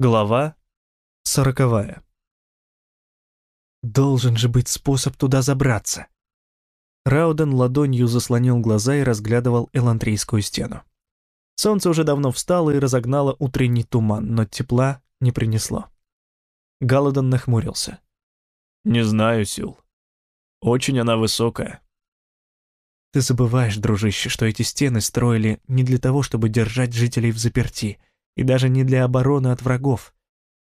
Глава сороковая. Должен же быть способ туда забраться. Рауден ладонью заслонил глаза и разглядывал элантрийскую стену. Солнце уже давно встало и разогнало утренний туман, но тепла не принесло. Галадон нахмурился. «Не знаю, Сюл. Очень она высокая». «Ты забываешь, дружище, что эти стены строили не для того, чтобы держать жителей в заперти, и даже не для обороны от врагов.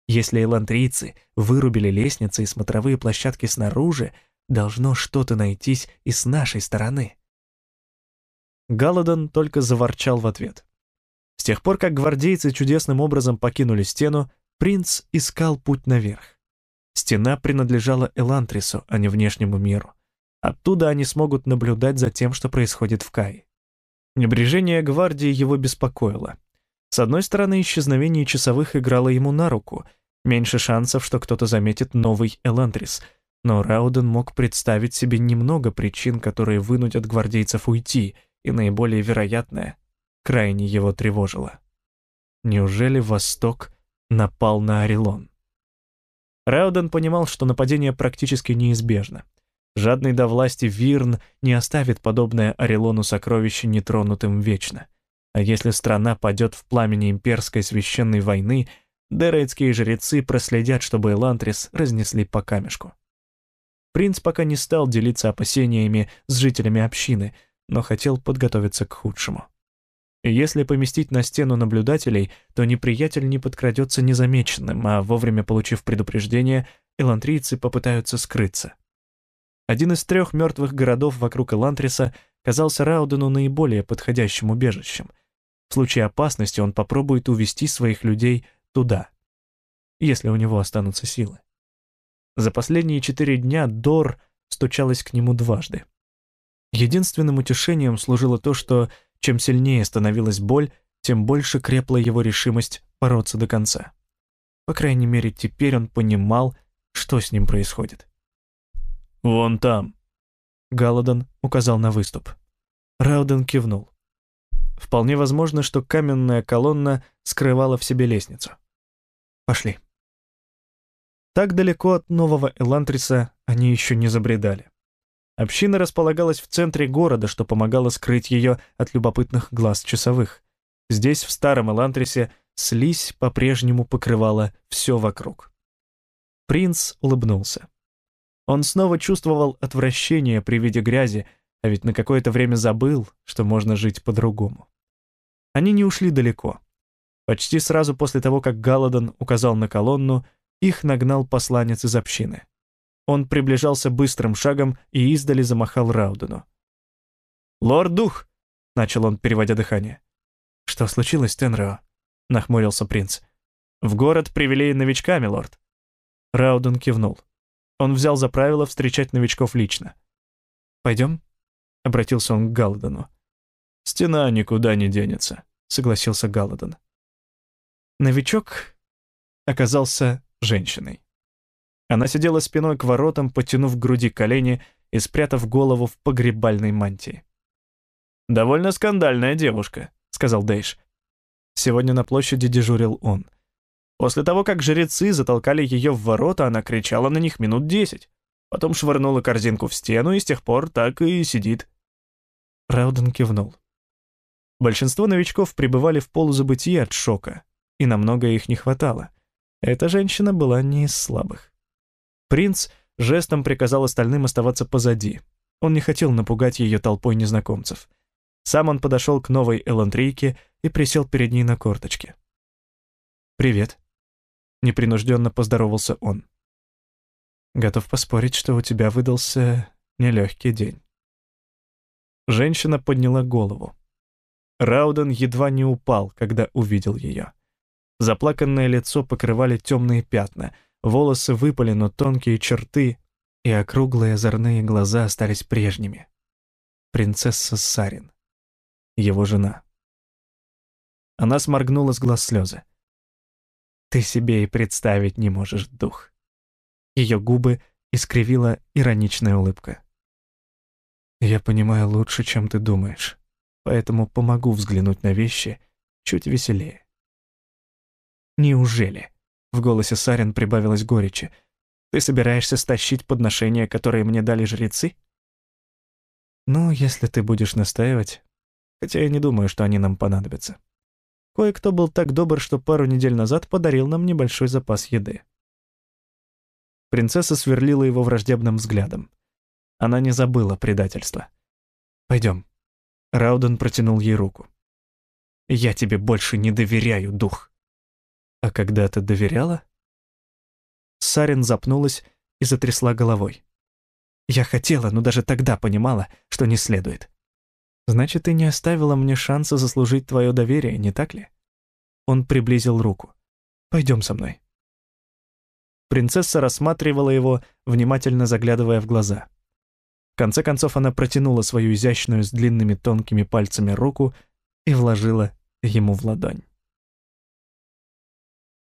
Если элантрийцы вырубили лестницы и смотровые площадки снаружи, должно что-то найтись и с нашей стороны. Галадон только заворчал в ответ. С тех пор, как гвардейцы чудесным образом покинули стену, принц искал путь наверх. Стена принадлежала Элантрису, а не внешнему миру. Оттуда они смогут наблюдать за тем, что происходит в Кае. Небрежение гвардии его беспокоило. С одной стороны, исчезновение часовых играло ему на руку, меньше шансов, что кто-то заметит новый Эландрис, но Рауден мог представить себе немного причин, которые вынудят гвардейцев уйти, и наиболее вероятное крайне его тревожило. Неужели Восток напал на Орелон? Рауден понимал, что нападение практически неизбежно. Жадный до власти Вирн не оставит подобное Орелону сокровище нетронутым вечно — а если страна падет в пламени имперской священной войны, дерейтские жрецы проследят, чтобы Элантрис разнесли по камешку. Принц пока не стал делиться опасениями с жителями общины, но хотел подготовиться к худшему. Если поместить на стену наблюдателей, то неприятель не подкрадется незамеченным, а вовремя получив предупреждение, элантрийцы попытаются скрыться. Один из трех мертвых городов вокруг Элантриса казался Раудену наиболее подходящим убежищем, в случае опасности он попробует увести своих людей туда, если у него останутся силы. За последние четыре дня Дор стучалась к нему дважды. Единственным утешением служило то, что чем сильнее становилась боль, тем больше крепла его решимость бороться до конца. По крайней мере, теперь он понимал, что с ним происходит. «Вон там», — Галадон указал на выступ. Рауден кивнул. Вполне возможно, что каменная колонна скрывала в себе лестницу. Пошли. Так далеко от нового Элантриса они еще не забредали. Община располагалась в центре города, что помогало скрыть ее от любопытных глаз часовых. Здесь, в старом Элантрисе, слизь по-прежнему покрывала все вокруг. Принц улыбнулся. Он снова чувствовал отвращение при виде грязи, а ведь на какое-то время забыл, что можно жить по-другому. Они не ушли далеко. Почти сразу после того, как Галадон указал на колонну, их нагнал посланец из общины. Он приближался быстрым шагом и издали замахал Раудену. «Лорд Дух!» — начал он, переводя дыхание. «Что случилось, Тенрео?» — нахмурился принц. «В город привели новичка, милорд». Рауден кивнул. Он взял за правило встречать новичков лично. «Пойдем?» — обратился он к Галадону. «Стена никуда не денется», — согласился Галадон. Новичок оказался женщиной. Она сидела спиной к воротам, потянув к груди колени и спрятав голову в погребальной мантии. «Довольно скандальная девушка», — сказал Дейш. Сегодня на площади дежурил он. После того, как жрецы затолкали ее в ворота, она кричала на них минут десять. Потом швырнула корзинку в стену и с тех пор так и сидит. Рауден кивнул. Большинство новичков пребывали в полузабытии от шока, и намного их не хватало. Эта женщина была не из слабых. Принц жестом приказал остальным оставаться позади. Он не хотел напугать ее толпой незнакомцев. Сам он подошел к новой Элантрийке и присел перед ней на корточке. «Привет», — непринужденно поздоровался он. «Готов поспорить, что у тебя выдался нелегкий день». Женщина подняла голову. Рауден едва не упал, когда увидел ее. Заплаканное лицо покрывали темные пятна, волосы выпали, но тонкие черты и округлые озорные глаза остались прежними. Принцесса Сарин. Его жена. Она сморгнула с глаз слезы. «Ты себе и представить не можешь, дух». Ее губы искривила ироничная улыбка. «Я понимаю лучше, чем ты думаешь поэтому помогу взглянуть на вещи чуть веселее. Неужели? В голосе Сарин прибавилось горечи. «Ты собираешься стащить подношения, которые мне дали жрецы?» «Ну, если ты будешь настаивать. Хотя я не думаю, что они нам понадобятся. Кое-кто был так добр, что пару недель назад подарил нам небольшой запас еды». Принцесса сверлила его враждебным взглядом. Она не забыла предательства. «Пойдем». Рауден протянул ей руку. «Я тебе больше не доверяю, дух». «А когда ты доверяла?» Сарин запнулась и затрясла головой. «Я хотела, но даже тогда понимала, что не следует». «Значит, ты не оставила мне шанса заслужить твое доверие, не так ли?» Он приблизил руку. «Пойдем со мной». Принцесса рассматривала его, внимательно заглядывая в глаза. Конце концов она протянула свою изящную с длинными тонкими пальцами руку и вложила ему в ладонь.